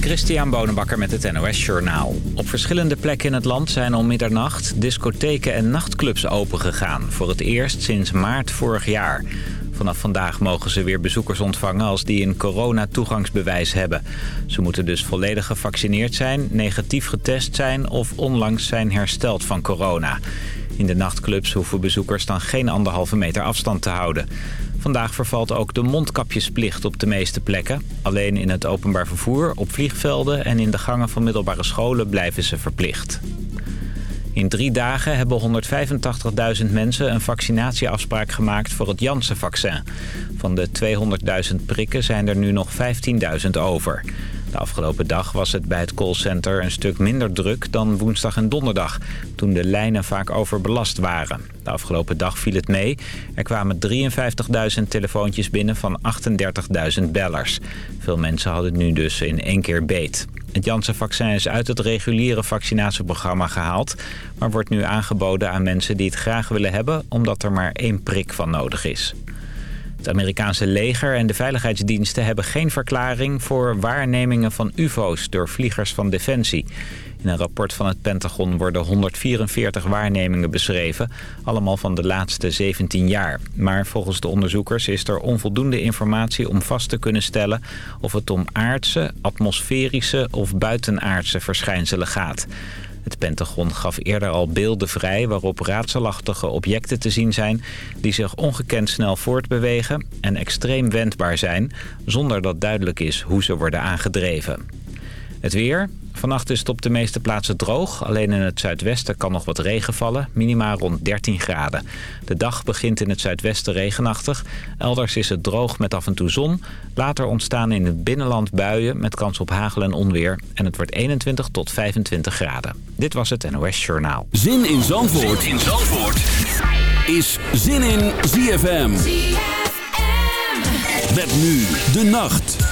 Christian Bonenbakker met het NOS Journaal. Op verschillende plekken in het land zijn om middernacht discotheken en nachtclubs opengegaan. Voor het eerst sinds maart vorig jaar. Vanaf vandaag mogen ze weer bezoekers ontvangen als die een corona-toegangsbewijs hebben. Ze moeten dus volledig gevaccineerd zijn, negatief getest zijn of onlangs zijn hersteld van corona. In de nachtclubs hoeven bezoekers dan geen anderhalve meter afstand te houden. Vandaag vervalt ook de mondkapjesplicht op de meeste plekken. Alleen in het openbaar vervoer, op vliegvelden en in de gangen van middelbare scholen blijven ze verplicht. In drie dagen hebben 185.000 mensen een vaccinatieafspraak gemaakt voor het Janssen-vaccin. Van de 200.000 prikken zijn er nu nog 15.000 over. De afgelopen dag was het bij het callcenter een stuk minder druk dan woensdag en donderdag, toen de lijnen vaak overbelast waren. De afgelopen dag viel het mee. Er kwamen 53.000 telefoontjes binnen van 38.000 bellers. Veel mensen hadden nu dus in één keer beet. Het Janssen-vaccin is uit het reguliere vaccinatieprogramma gehaald... maar wordt nu aangeboden aan mensen die het graag willen hebben... omdat er maar één prik van nodig is. Het Amerikaanse leger en de veiligheidsdiensten hebben geen verklaring... voor waarnemingen van ufo's door vliegers van Defensie. In een rapport van het Pentagon worden 144 waarnemingen beschreven. Allemaal van de laatste 17 jaar. Maar volgens de onderzoekers is er onvoldoende informatie om vast te kunnen stellen... of het om aardse, atmosferische of buitenaardse verschijnselen gaat. Het Pentagon gaf eerder al beelden vrij waarop raadselachtige objecten te zien zijn... die zich ongekend snel voortbewegen en extreem wendbaar zijn... zonder dat duidelijk is hoe ze worden aangedreven. Het weer. Vannacht is het op de meeste plaatsen droog. Alleen in het zuidwesten kan nog wat regen vallen. Minima rond 13 graden. De dag begint in het zuidwesten regenachtig. Elders is het droog met af en toe zon. Later ontstaan in het binnenland buien met kans op hagel en onweer. En het wordt 21 tot 25 graden. Dit was het NOS Journaal. Zin in Zandvoort, zin in Zandvoort. is Zin in ZFM. ZFM. Met nu de nacht.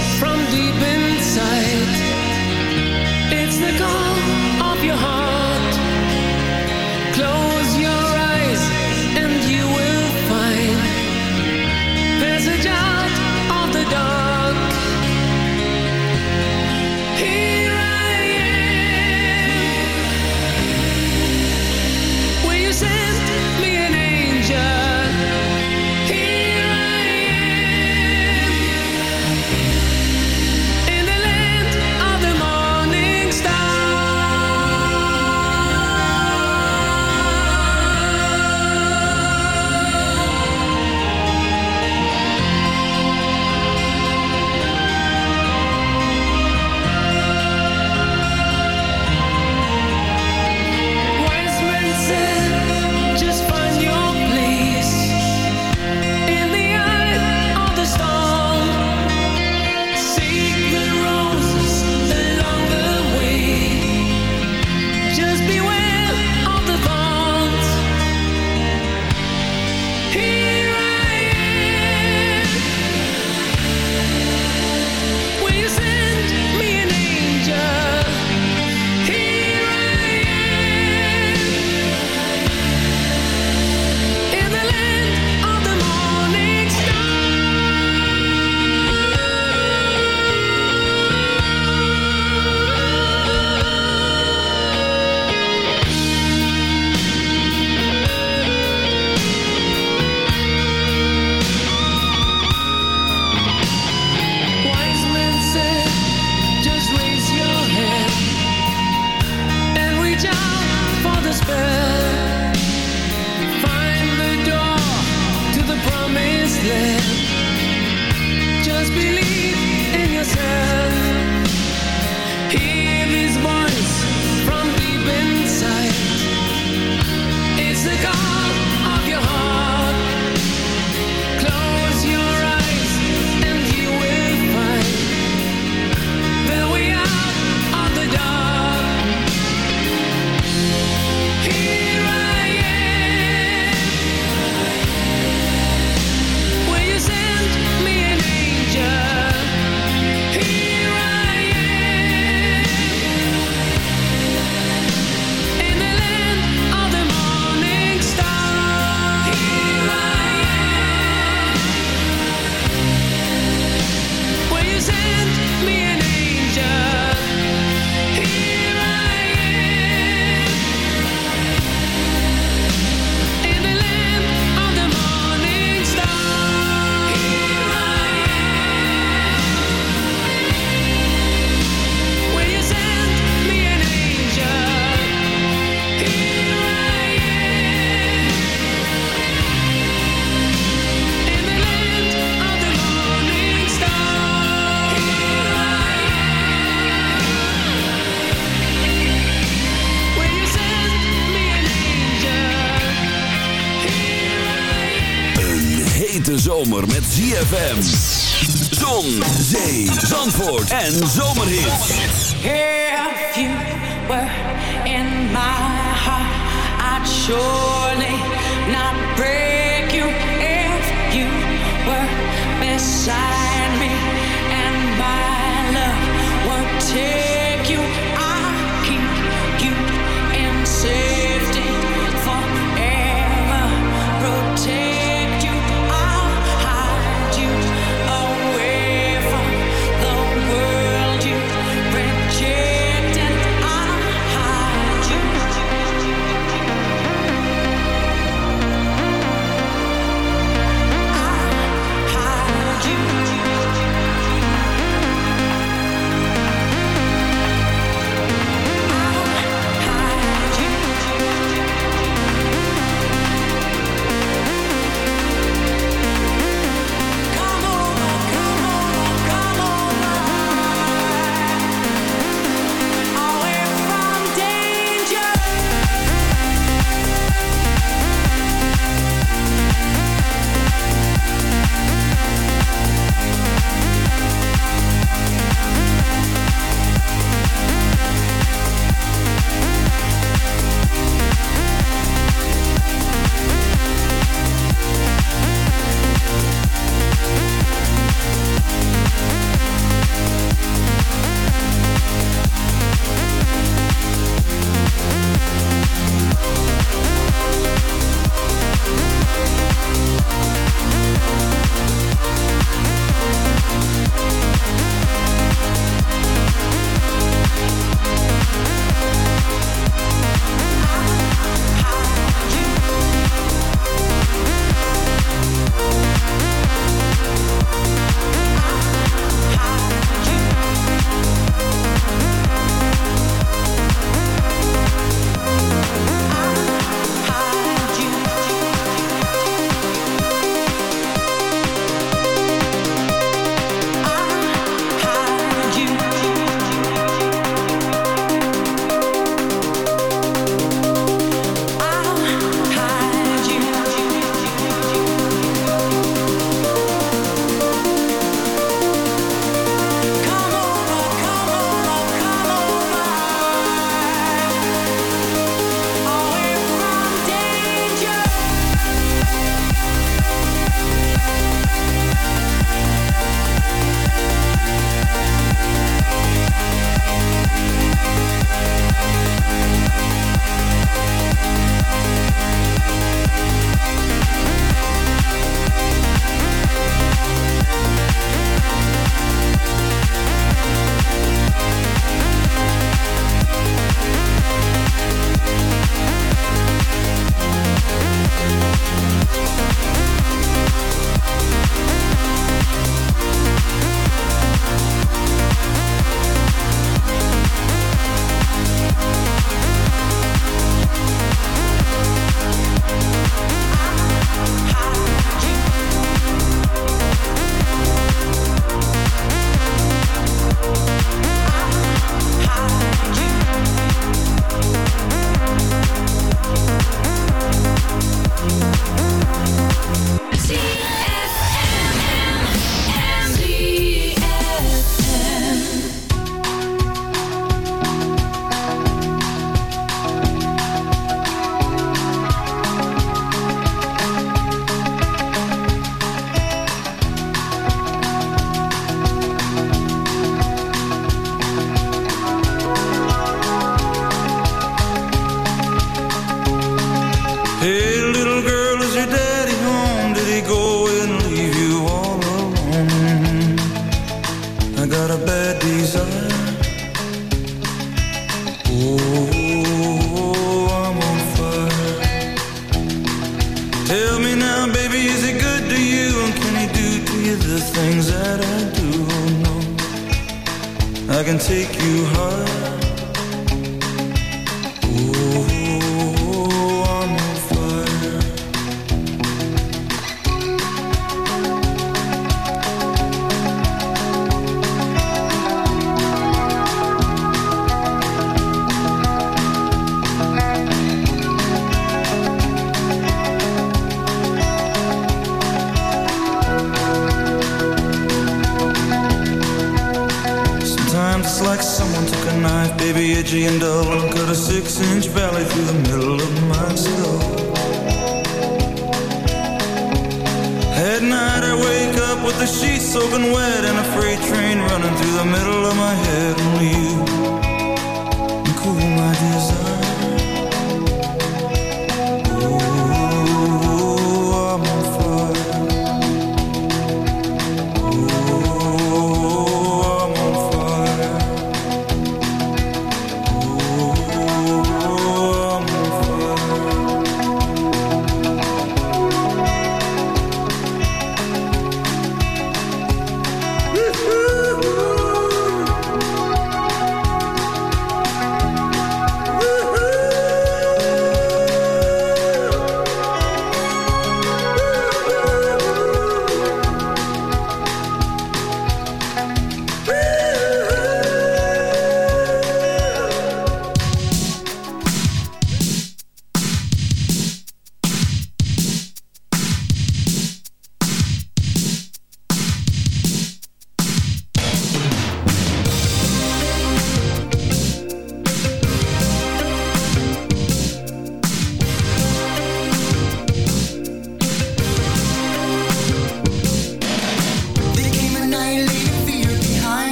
show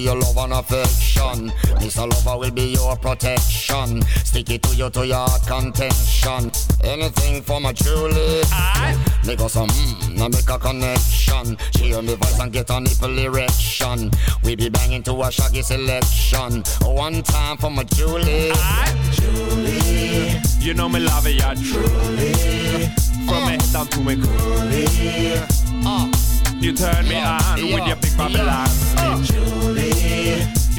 Ragamuffin give you love and affection. Mr. Lover will be your protection. Stick it to you to your contention. Anything for my Julie. Aye. Me go some mmm, now make a connection. She hear me voice and get a nipple erection. We be banging to a shaggy selection. One time for my Julie. Aye. Julie. You know me love it, yeah, truly. From me head down to me coolie. Uh, You turn me Yeah, on yeah, with your big Babylon. yeah. Uh. Julie.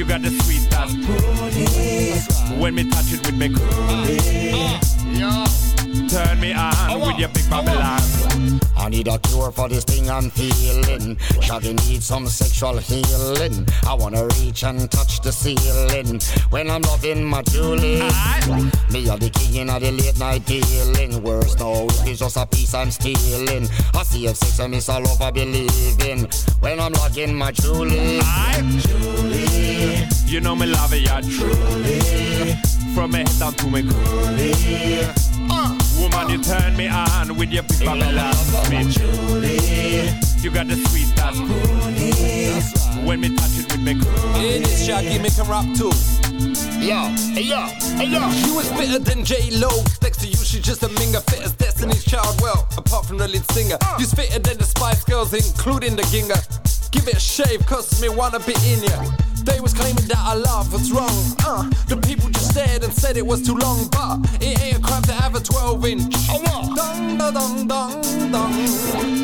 You got the sweetest booty. When me touch it with me coolie. Yeah. Turn me on with your big Babylon. I need a cure for this thing I'm feeling. Shaggy needs some sexual healing. I wanna reach and touch the ceiling when I'm loving my Julie. Aye. Me are the king of the late night dealing. Worse no, it's just a piece I'm stealing. I see if sex and miss all over believing when I'm logging my Julie. Aye. Julie. You know me love it, yeah, truly. From me head down to me coolie. Uh, Woman, you turn me on with your big Babylon. Me Julie. You got the sweetest booty. When me touch it with me coolie. Hey, this Shaggy make him rap too. yo, hey yo, hey yo. You is fitter than J Lo. Next to you, she's just a minger. Fit as Destiny's Child. Well, apart from the lead singer, you's fitter than the Spice Girls, including the Ginger. Give it a shave, cause me wanna be in ya. They was claiming that our love was wrong. Uh, the people just stared and said it was too long, but it ain't a crime to have a 12 inch. Oh, what? Dong, da, dong, dong, dong.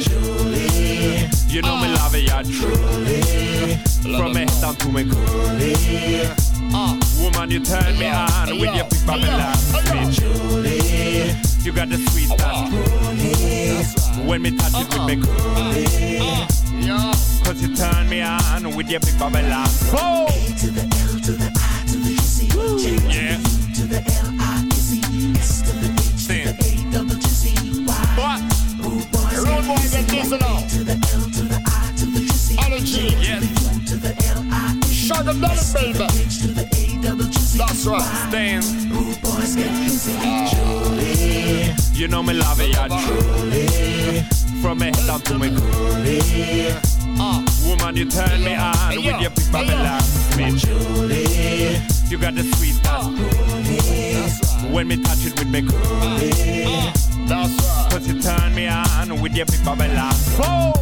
Julie. You know me love it, yeah, truly. From me head down to me coolie. Uh, Woman, you turn me on with your big Babylon. Me Julie. You got the sweetest booty. When me touch it with me coolie. yo. Cause you turn me on with your big Babylon. Oh! A to the L to the I to the G C. J Yeah. to the L I is E. S to the H to the A double G C. Why? What? Rude boys Rude boys get busy now. A to the L to the I to the G C. All G. J to Yes. to the L I E. Shut them down, S to the baby. H to the A double G C. That's right. Stand. Rude boys get busy. Julie. You know me love it, yeah, truly. From me head down to me coolie. Uh, Woman, you turn me on Hey, with yo. your big Hey, yo. Babylon. Me Julie. You got the sweetest booty. When me touch it with me coolie. that's right. Cause you turn me on with your big Babylon. Oh!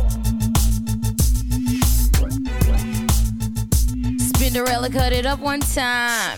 Spinderella cut it up one time.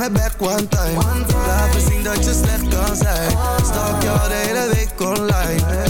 Breng het back one time. Laat me zien dat je slecht kan zijn. Stalk jou de hele week online.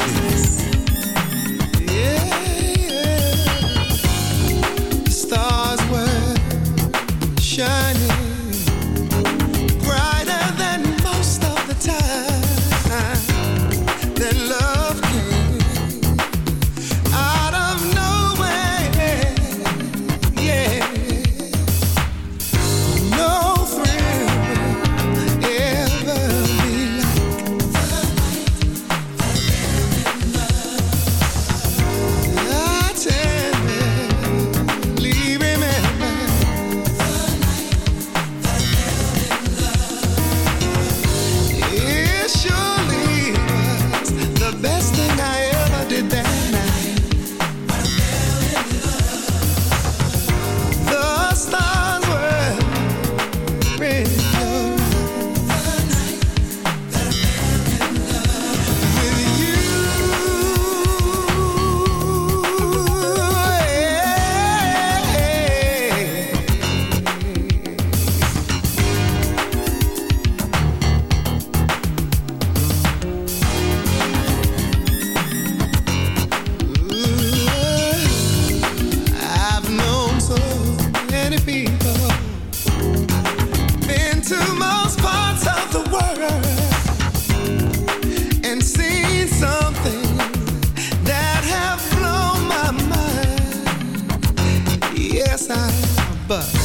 number.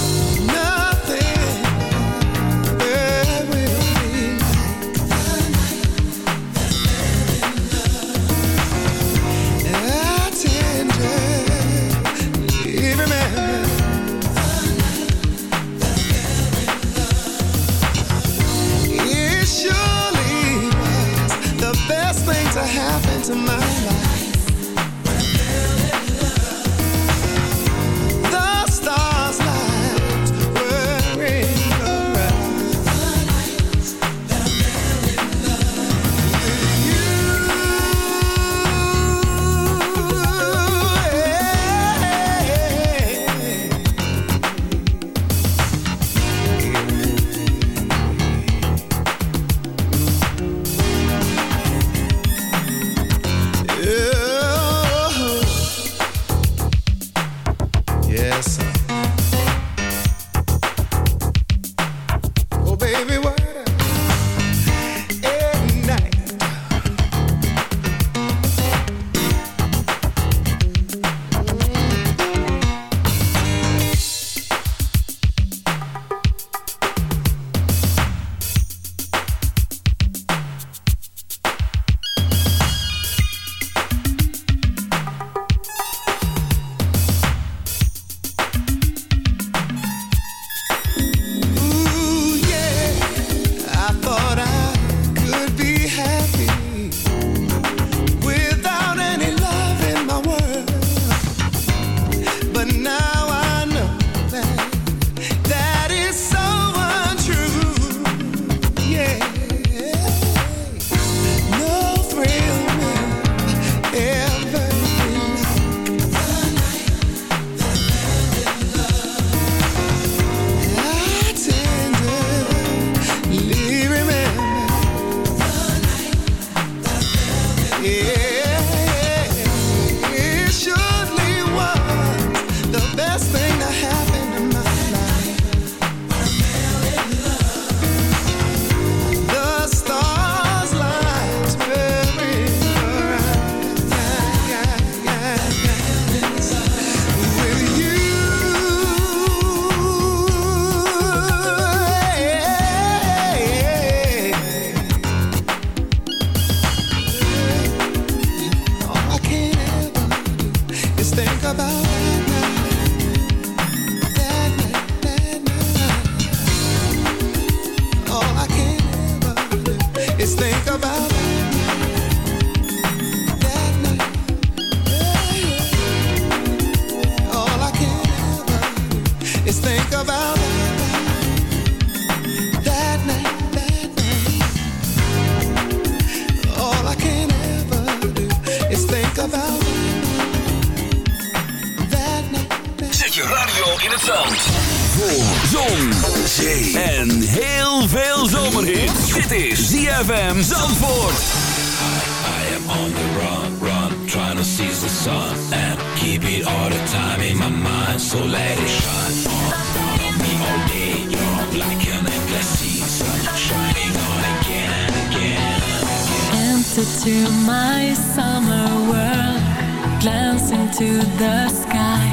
Into to my summer world Glance into the sky.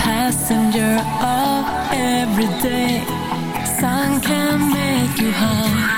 Passenger of every day Sun can make you high.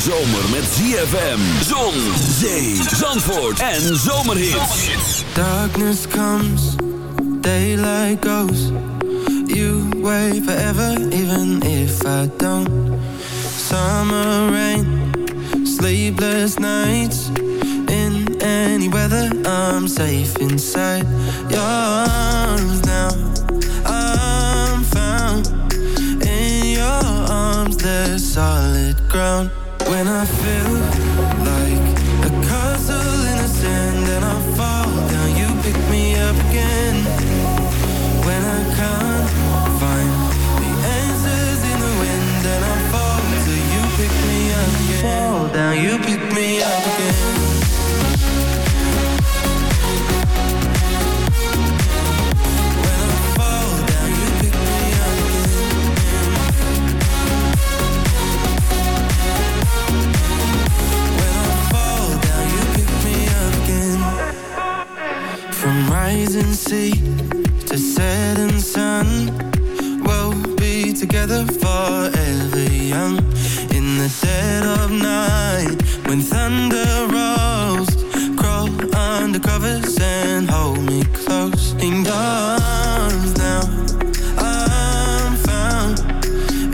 zomer met ZFM. Zon, zee, zandvoort en zomerhits. Darkness comes, daylight goes. You wait forever, even if I don't. Summer rain, sleepless nights. In any weather, I'm safe inside your arms now. I'm found in your arms, there's solid ground. when I feel like a castle in the sand and I fall down, you pick me up again. When I can't find the answers in the wind and I fall you pick me up again. Fall down, you together forever young. In the dead of night When thunder rolls Crawl under covers and hold me close. In your arms now I'm found.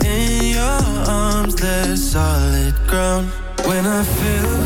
In your arms there's solid ground. When I feel